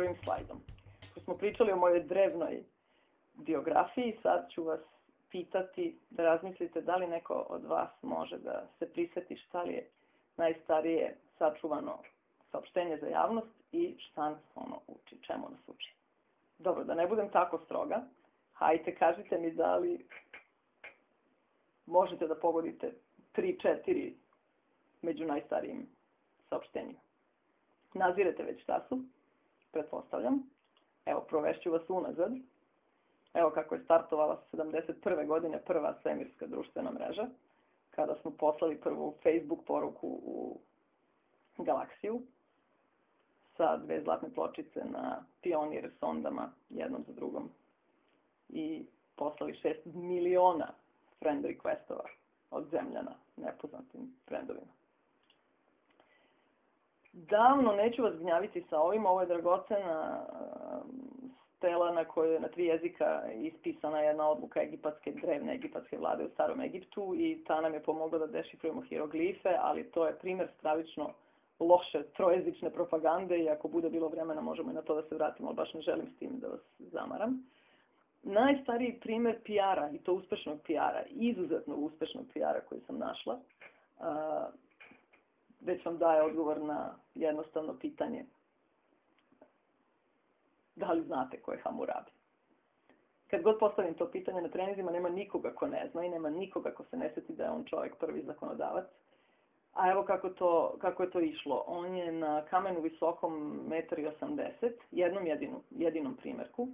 prvim slajdom. Ko smo pričali o mojoj drevnoj biografiji, sad ću vas pitati da razmislite da li neko od vas može da se priseti šta li je najstarije sačuvano saopštenje za javnost i šta nas ono uči, čemu nas uči. Dobro, da ne budem tako stroga, hajte kažite mi da li možete da pogodite 3-4 među najstarijim saopštenjima. Nazirete već šta su, pretpostavljam. Evo, provešću vas unazad. Evo kako je startovala 71. godine prva svemirska društvena mreža, kada smo poslali prvu Facebook poruku u galaksiju sa dve zlatne pločice na pionir sondama jednom za drugom i poslali 6 miliona friend requestova od zemljana nepoznatim friendovima. Davno neću vas gnjaviti sa ovim, ovo je dragocena stela na kojoj na tri jezika ispisana jedna odluka egipatske, drevne egipatske vlade u starom Egiptu i ta nam je pomogla da dešifrujemo hieroglife, ali to je primer stravično loše trojezične propagande i ako bude bilo vremena možemo i na to da se vratimo, ali baš ne želim s tim da vas zamaram. Najstariji primer PR-a, i to uspešnog PR-a, izuzetno uspešnog PR-a koji sam našla, već vam daje odgovor na jednostavno pitanje da li znate ko je Hammurabi. Kad god postavim to pitanje na trenizima, nema nikoga ko ne zna i nema nikoga ko se ne seti da je on čovjek prvi zakonodavac. A evo kako, to, kako je to išlo. On je na kamenu visokom 1,80 jednom jedinu, jedinom primjerku uh,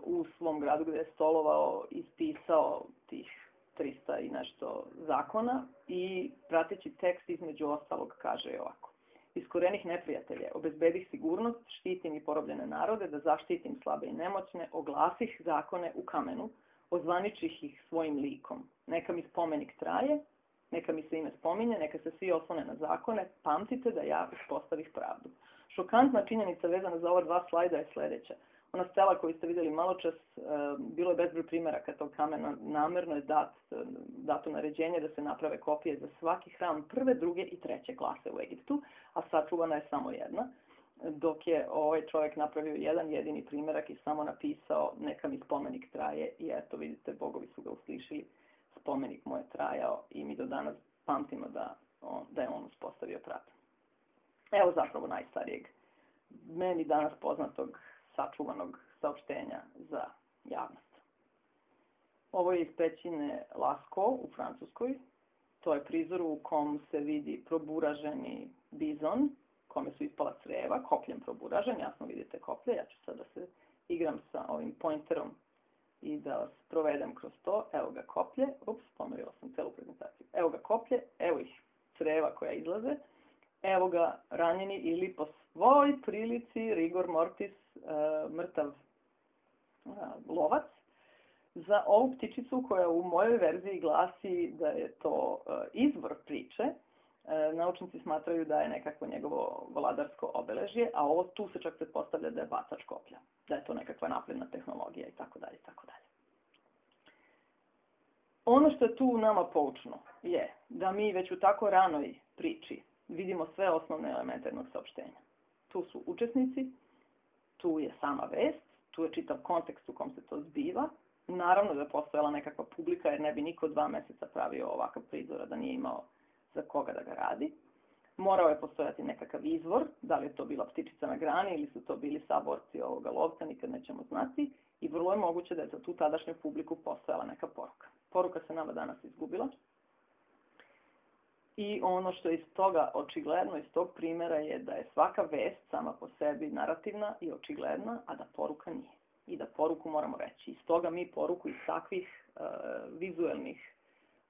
u svom gradu gdje je stolovao ispisao tih 300 i nešto zakona i prateći tekst između ostalog kaže ovako. Iskorenih neprijatelje, obezbedih sigurnost, štitim i porobljene narode, da zaštitim slabe i nemoćne, oglasih zakone u kamenu, ozvaničih ih svojim likom. Neka mi spomenik traje, neka mi se ime spominje, neka se svi oslone na zakone, pamtite da ja uspostavih pravdu. Šokantna činjenica vezana za ova dva slajda je sljedeća. Ona stela koju ste vidjeli malo čas, e, bilo je bezbroj primjeraka tog kamena, namerno je dat, e, dato naređenje da se naprave kopije za svaki hram prve, druge i treće klase u Egiptu, a sačuvana je samo jedna. Dok je ovaj čovjek napravio jedan jedini primjerak i samo napisao neka mi spomenik traje. I eto vidite, bogovi su ga uslišili spomenik mu je trajao i mi do danas pamtimo da, on, da je on uspostavio pravdu. Evo zapravo najstarijeg, meni danas poznatog sačuvanog saopštenja za javnost. Ovo je iz pećine Lasko u Francuskoj. To je prizor u kom se vidi proburaženi bizon, kome su ispala creva, kopljem proburažen, jasno vidite koplje, ja ću sad da se igram sa ovim pointerom i da vas provedem kroz to. Evo ga koplje, ups, pomerila sam celu prezentaciju. Evo ga koplje, evo ih creva koja izlaze, evo ga ranjeni ili po svoj prilici rigor mortis mrtav e, lovac. Za ovu ptičicu koja u mojoj verziji glasi da je to e, izvor priče, e, naučnici smatraju da je nekako njegovo vladarsko obeležje, a ovo tu se čak pretpostavlja da je bacač koplja da je to nekakva napredna tehnologija i tako dalje, tako dalje. Ono što je tu nama poučno je da mi već u tako ranoj priči vidimo sve osnovne elemente jednog saopštenja. Tu su učesnici, tu je sama vest, tu je čitav kontekst u kom se to zbiva. Naravno da je postojala nekakva publika jer ne bi niko dva meseca pravio ovakav prizora da nije imao za koga da ga radi morao je postojati nekakav izvor, da li je to bila ptičica na grani ili su to bili saborci ovoga lovca, nikad nećemo znati, i vrlo je moguće da je za tu tadašnju publiku postojala neka poruka. Poruka se nama danas izgubila. I ono što iz toga očigledno, iz tog primjera je da je svaka vest sama po sebi narativna i očigledna, a da poruka nije. I da poruku moramo reći. Iz toga mi poruku iz takvih uh, vizuelnih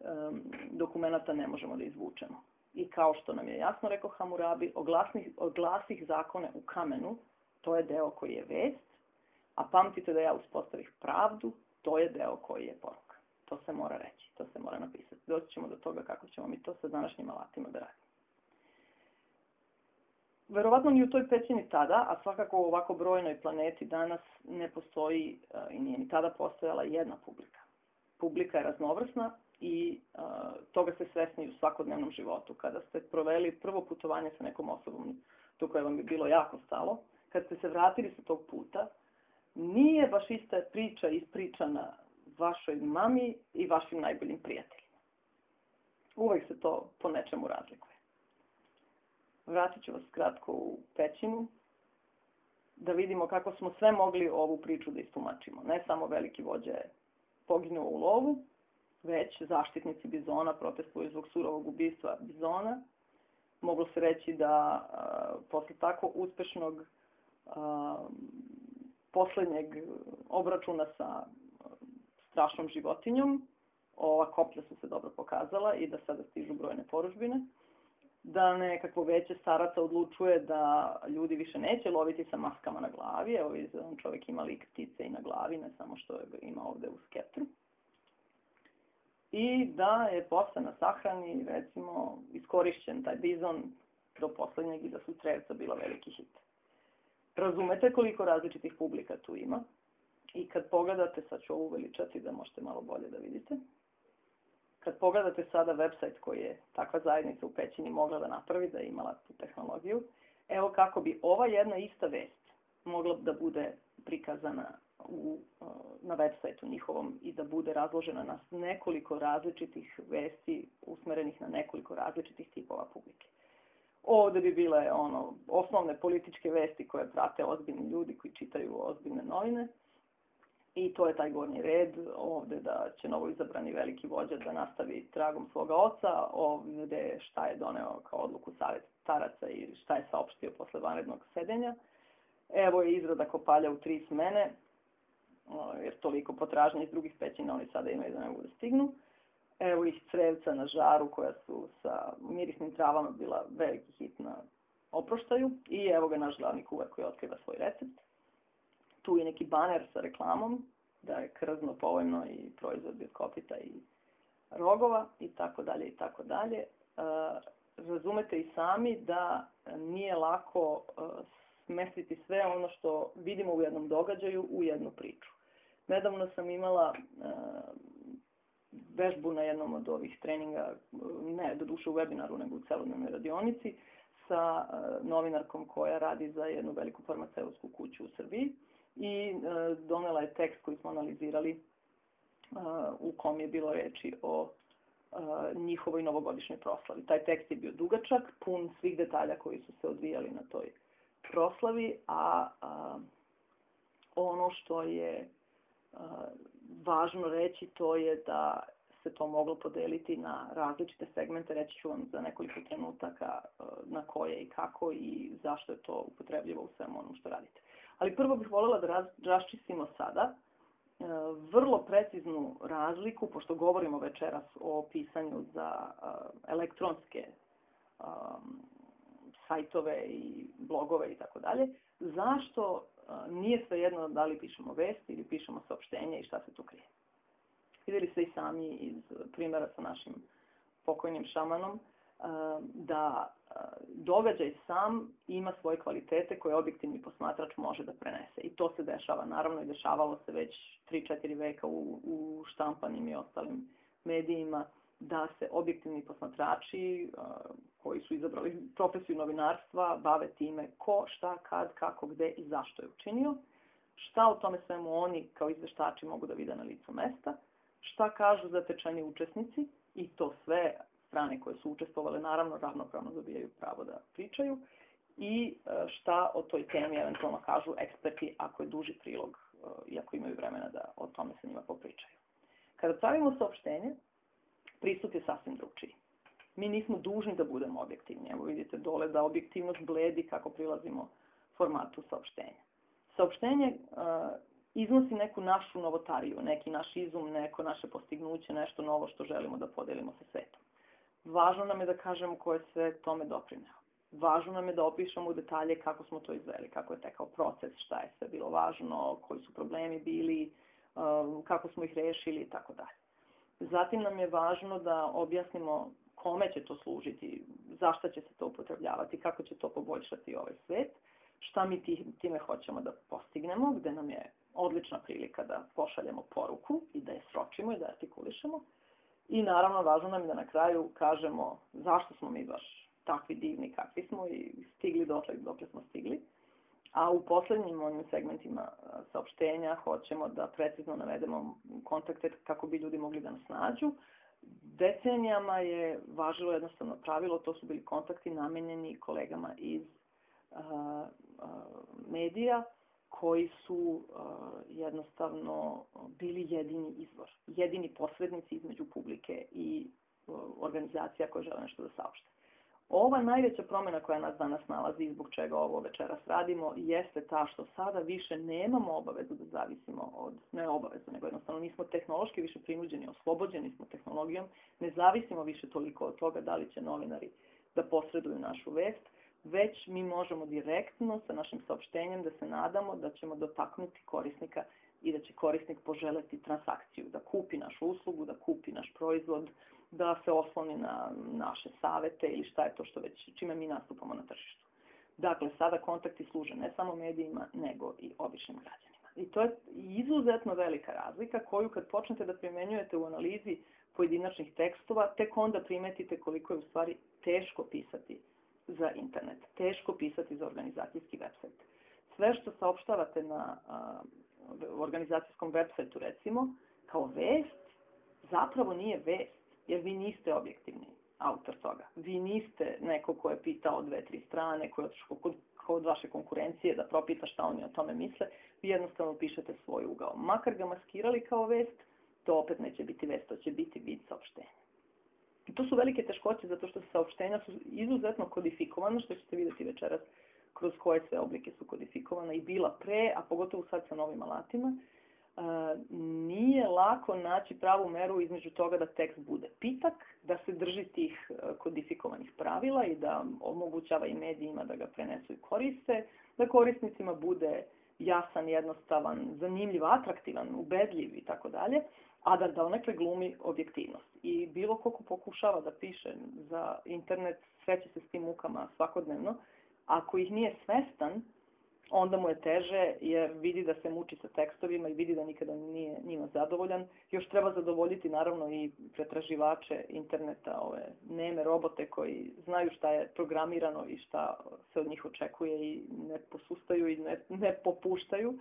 um, dokumenta ne možemo da izvučemo i kao što nam je jasno rekao Hamurabi, oglasnih, oglasih zakone u kamenu, to je deo koji je vest, a pamtite da ja uspostavih pravdu, to je deo koji je poruka. To se mora reći, to se mora napisati. Doći ćemo do toga kako ćemo mi to sa današnjim alatima da radimo. Verovatno ni u toj pećini tada, a svakako u ovako brojnoj planeti danas ne postoji i nije ni tada postojala jedna publika. Publika je raznovrsna, i uh, toga ste svesni u svakodnevnom životu. Kada ste proveli prvo putovanje sa nekom osobom do koje vam je bilo jako stalo, kad ste se vratili sa tog puta, nije baš ista priča ispričana vašoj mami i vašim najboljim prijateljima. Uvek se to po nečemu razlikuje. Vratit ću vas kratko u pećinu, da vidimo kako smo sve mogli ovu priču da istumačimo. Ne samo veliki vođe poginuo u lovu, već zaštitnici bizona protestuju zbog surovog ubistva bizona. Moglo se reći da a, posle tako uspešnog a, poslednjeg obračuna sa strašnom životinjom, ova koplja su se dobro pokazala i da sada stižu brojne poružbine da nekakvo veće staraca odlučuje da ljudi više neće loviti sa maskama na glavi. Evo, on čovjek ima lik ptice i na glavi, ne samo što je ima ovde u skeptru. I da je posle na sahrani, recimo, iskorišćen taj bizon do poslednjeg i da su trevca bila veliki hit. Razumete koliko različitih publika tu ima? I kad pogledate, sad ću ovo uveličati da možete malo bolje da vidite, kad pogledate sada website koji je takva zajednica u Pećini mogla da napravi, da je imala tu tehnologiju, evo kako bi ova jedna ista vest mogla da bude prikazana u, na websajtu njihovom i da bude razložena na nekoliko različitih vesti usmerenih na nekoliko različitih tipova publike. Ovde bi bile ono osnovne političke vesti koje prate ozbiljni ljudi koji čitaju ozbiljne novine, I to je taj gornji red, ovde da će novo izabrani veliki vođa da nastavi tragom svoga oca, ovde šta je doneo kao odluku savjet staraca i šta je saopštio posle vanrednog sedenja. Evo je izrada kopalja u tri smene, jer toliko potražnje iz drugih pećina oni sada imaju da ne mogu da stignu. Evo ih crevca na žaru koja su sa mirisnim travama bila veliki hit na oproštaju i evo ga naš glavni kuvar koji otkriva svoj recept tu je neki baner sa reklamom, da je krzno povoljno i proizvodi od kopita i rogova i tako dalje i tako dalje. E, razumete i sami da nije lako e, smestiti sve ono što vidimo u jednom događaju u jednu priču. Nedavno sam imala e, vežbu na jednom od ovih treninga, ne do duše u webinaru, nego u celodnevnoj radionici, sa novinarkom koja radi za jednu veliku farmaceutsku kuću u Srbiji i e, donela je tekst koji smo analizirali e, u kom je bilo reči o e, njihovoj novogodišnjoj proslavi. Taj tekst je bio dugačak, pun svih detalja koji su se odvijali na toj proslavi, a, ono što je važno reći to je da se to moglo podeliti na različite segmente, reći ću vam za nekoliko trenutaka na koje i kako i zašto je to upotrebljivo u svemu onom što radite. Ali prvo bih voljela da raščistimo sada e, vrlo preciznu razliku, pošto govorimo večeras o pisanju za e, elektronske e, sajtove i blogove i tako dalje, zašto nije svejedno da li pišemo vesti ili pišemo saopštenje i šta se tu krije. Videli ste i sami iz primjera sa našim pokojnim šamanom, da događaj sam ima svoje kvalitete koje objektivni posmatrač može da prenese. I to se dešava, naravno i dešavalo se već 3-4 veka u, u štampanim i ostalim medijima, da se objektivni posmatrači koji su izabrali profesiju novinarstva bave time ko, šta, kad, kako, gde i zašto je učinio, šta o tome svemu oni kao izveštači mogu da vide na licu mesta, šta kažu zatečani učesnici i to sve strane koje su učestvovale naravno ravnopravno dobijaju pravo da pričaju i e, šta o toj temi eventualno kažu eksperti ako je duži prilog e, i ako imaju vremena da o tome sa njima popričaju. Kada pravimo saopštenje, pristup je sasvim drugčiji. Mi nismo dužni da budemo objektivni. Evo vidite dole da objektivnost bledi kako prilazimo formatu saopštenja. Saopštenje uh, iznosi neku našu novotariju, neki naš izum, neko naše postignuće, nešto novo što želimo da podelimo sa svetom. Važno nam je da kažemo ko je sve tome doprineo. Važno nam je da opišemo u detalje kako smo to izveli, kako je tekao proces, šta je sve bilo važno, koji su problemi bili, um, kako smo ih rešili i tako dalje. Zatim nam je važno da objasnimo kome će to služiti, zašto će se to upotrebljavati, kako će to poboljšati ovaj svet, šta mi time hoćemo da postignemo, gde nam je odlična prilika da pošaljemo poruku i da je sročimo i da artikulišemo I naravno važno nam je da na kraju kažemo zašto smo mi baš takvi divni kakvi smo i stigli dotle dokle smo stigli. A u poslednjim ovim segmentima saopštenja hoćemo da precizno navedemo kontakte kako bi ljudi mogli da nas nađu. Decenijama je važilo jednostavno pravilo, to su bili kontakti namenjeni kolegama iz a, a, medija koji su jednostavno bili jedini izvor, jedini posrednici između publike i organizacija koje žele nešto da saopšte. Ova najveća promjena koja nas danas nalazi i zbog čega ovo večeras radimo jeste ta što sada više nemamo obavezu da zavisimo od, ne obavezu, nego jednostavno nismo tehnološki više prinuđeni, oslobođeni smo tehnologijom, ne zavisimo više toliko od toga da li će novinari da posreduju našu vest, već mi možemo direktno sa našim saopštenjem da se nadamo da ćemo dotaknuti korisnika i da će korisnik poželeti transakciju, da kupi našu uslugu, da kupi naš proizvod, da se osloni na naše savete ili šta je to što već, čime mi nastupamo na tržištu. Dakle, sada kontakti služe ne samo medijima, nego i običnim građanima. I to je izuzetno velika razlika koju kad počnete da primenjujete u analizi pojedinačnih tekstova, tek onda primetite koliko je u stvari teško pisati za internet, teško pisati za organizacijski website. Sve što saopštavate na a, organizacijskom websajtu recimo, kao vest, zapravo nije vest, jer vi niste objektivni autor toga. Vi niste neko ko je pitao dve, tri strane, ko je otišao kod, kod vaše konkurencije da propita šta oni o tome misle, vi jednostavno pišete svoj ugao. Makar ga maskirali kao vest, to opet neće biti vest, to će biti vid saopštenja. I to su velike teškoće zato što saopštenja su izuzetno kodifikovana, što ćete vidjeti večeras kroz koje sve oblike su kodifikovana i bila pre, a pogotovo sad sa novim alatima. E, nije lako naći pravu meru između toga da tekst bude pitak, da se drži tih e, kodifikovanih pravila i da omogućava i medijima da ga prenesu i koriste, da korisnicima bude jasan, jednostavan, zanimljiv, atraktivan, ubedljiv i tako dalje, a da donekle glumi objektivnost. I bilo ko pokušava da piše za internet, sreće se s tim mukama svakodnevno. Ako ih nije svestan, onda mu je teže jer vidi da se muči sa tekstovima i vidi da nikada nije njima zadovoljan. Još treba zadovoljiti naravno i pretraživače interneta, ove neme robote koji znaju šta je programirano i šta se od njih očekuje i ne posustaju i ne, ne popuštaju,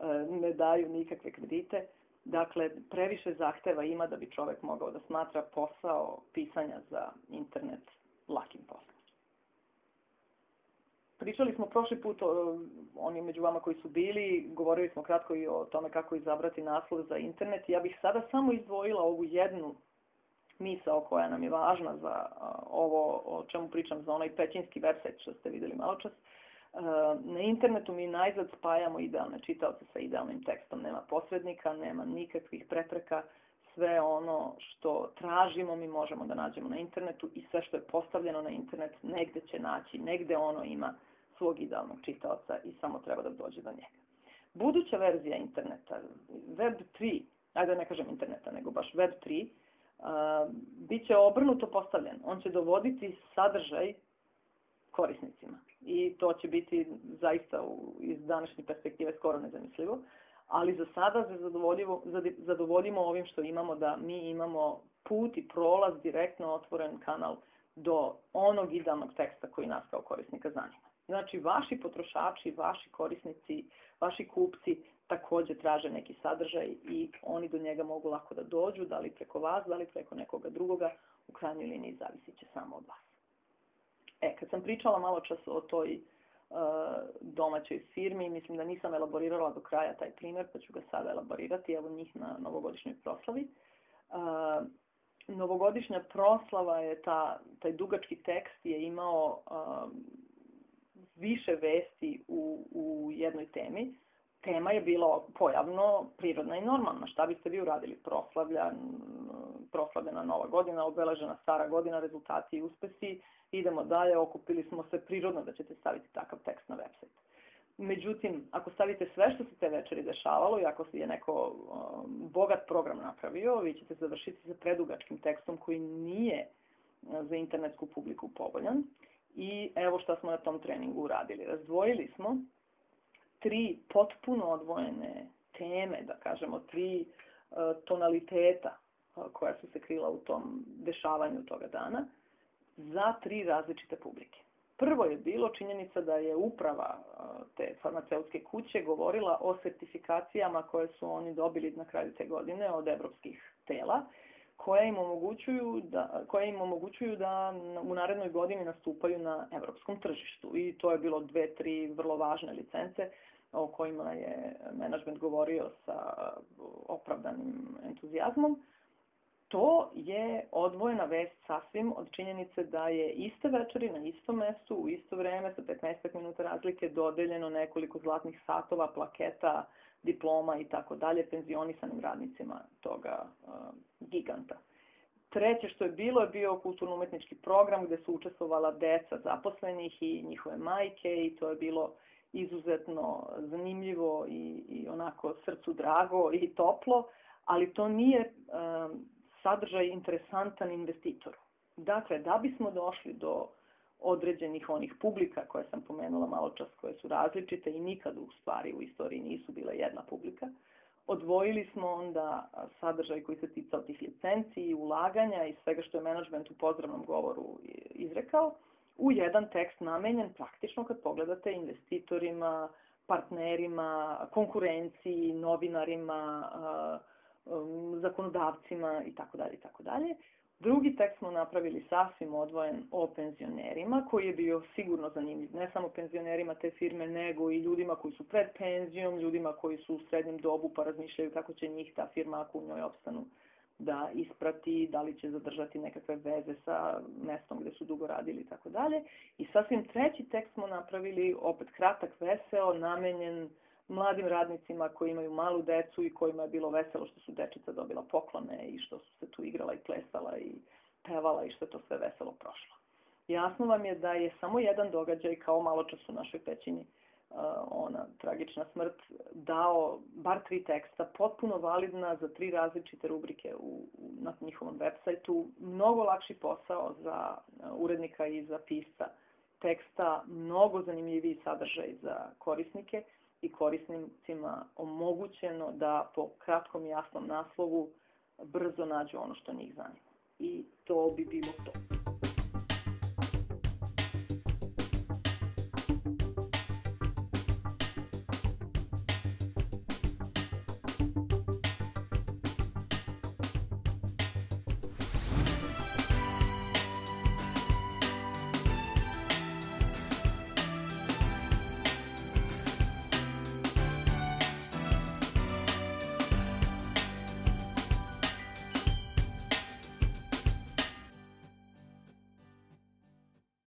e, ne daju nikakve kredite. Dakle, previše zahteva ima da bi čovek mogao da smatra posao pisanja za internet lakim poslom. Pričali smo prošli put o oni među vama koji su bili, govorili smo kratko i o tome kako izabrati naslov za internet. Ja bih sada samo izdvojila ovu jednu misao koja nam je važna za ovo o čemu pričam, za onaj pećinski website što ste videli malo čas. Na internetu mi najzad spajamo idealne čitaoce sa idealnim tekstom. Nema posrednika, nema nikakvih prepreka. Sve ono što tražimo mi možemo da nađemo na internetu i sve što je postavljeno na internet negde će naći, negde ono ima svog idealnog čitaoca i samo treba da dođe do njega. Buduća verzija interneta, Web 3, ajde da ne kažem interneta, nego baš Web 3, uh, bit će obrnuto postavljen. On će dovoditi sadržaj korisnicima. I to će biti zaista u, iz današnje perspektive skoro nezamislivo. Ali za sada za zadovoljimo, zadovoljimo ovim što imamo da mi imamo put i prolaz direktno otvoren kanal do onog idealnog teksta koji nas kao korisnika zanima. Znači, vaši potrošači, vaši korisnici, vaši kupci takođe traže neki sadržaj i oni do njega mogu lako da dođu, da li preko vas, da li preko nekoga drugoga, u krajnjoj liniji zavisit će samo od vas. E, kad sam pričala malo čas o toj uh, domaćoj firmi, mislim da nisam elaborirala do kraja taj primjer, pa ću ga sada elaborirati, evo njih na novogodišnjoj proslavi. Uh, novogodišnja proslava je ta, taj dugački tekst je imao uh, više vesti u, u jednoj temi. Tema je bila pojavno prirodna i normalna. Šta biste vi uradili? Proslavljan, proslavljena nova godina, obeležena stara godina, rezultati i uspesi. Idemo dalje, okupili smo se prirodno da ćete staviti takav tekst na website. Međutim, ako stavite sve što se te večeri dešavalo i ako je neko um, bogat program napravio, vi ćete završiti sa predugačkim tekstom koji nije uh, za internetsku publiku povoljan. I evo šta smo na tom treningu uradili. Razdvojili smo tri potpuno odvojene teme, da kažemo, tri uh, tonaliteta koja su se krila u tom dešavanju toga dana za tri različite publike. Prvo je bilo činjenica da je uprava te farmaceutske kuće govorila o sertifikacijama koje su oni dobili na kraju te godine od evropskih tela, koje im omogućuju da, koje im omogućuju da u narednoj godini nastupaju na evropskom tržištu. I to je bilo dve, tri vrlo važne licence o kojima je menadžment govorio sa opravdanim entuzijazmom to je odvojena vest sasvim od činjenice da je iste večeri na istom mestu u isto vreme sa 15 minuta razlike dodeljeno nekoliko zlatnih satova, plaketa, diploma i tako dalje penzionisanim radnicima toga uh, giganta. Treće što je bilo je bio kulturno-umetnički program gde su učestvovala deca zaposlenih i njihove majke i to je bilo izuzetno zanimljivo i, i onako srcu drago i toplo, ali to nije um, sadržaj interesantan investitoru. Dakle, da bismo došli do određenih onih publika koje sam pomenula malo čas, koje su različite i nikad u stvari u istoriji nisu bile jedna publika, odvojili smo onda sadržaj koji se ticao tih licenci ulaganja i svega što je menadžment u pozdravnom govoru izrekao, u jedan tekst namenjen praktično kad pogledate investitorima, partnerima, konkurenciji, novinarima, zakonodavcima i tako dalje i tako dalje. Drugi tekst smo napravili sasvim odvojen o penzionerima, koji je bio sigurno zanimljiv, ne samo penzionerima te firme, nego i ljudima koji su pred penzijom, ljudima koji su u srednjem dobu pa razmišljaju kako će njih ta firma ako u njoj opstanu da isprati, da li će zadržati nekakve veze sa mestom gde su dugo radili i tako dalje. I sasvim treći tekst smo napravili, opet kratak, veseo, namenjen mladim radnicima koji imaju malu decu i kojima je bilo veselo što su dečica dobila poklone i što su se tu igrala i plesala i pevala i što je to sve veselo prošlo. Jasno vam je da je samo jedan događaj kao malo čas u našoj pećini uh, ona tragična smrt dao bar tri teksta potpuno validna za tri različite rubrike u, na njihovom web sajtu. Mnogo lakši posao za uh, urednika i za pisca teksta, mnogo zanimljiviji sadržaj za korisnike i korisnicima omogućeno da po kratkom jasnom naslovu brzo nađu ono što njih zanima. I to bi bilo to.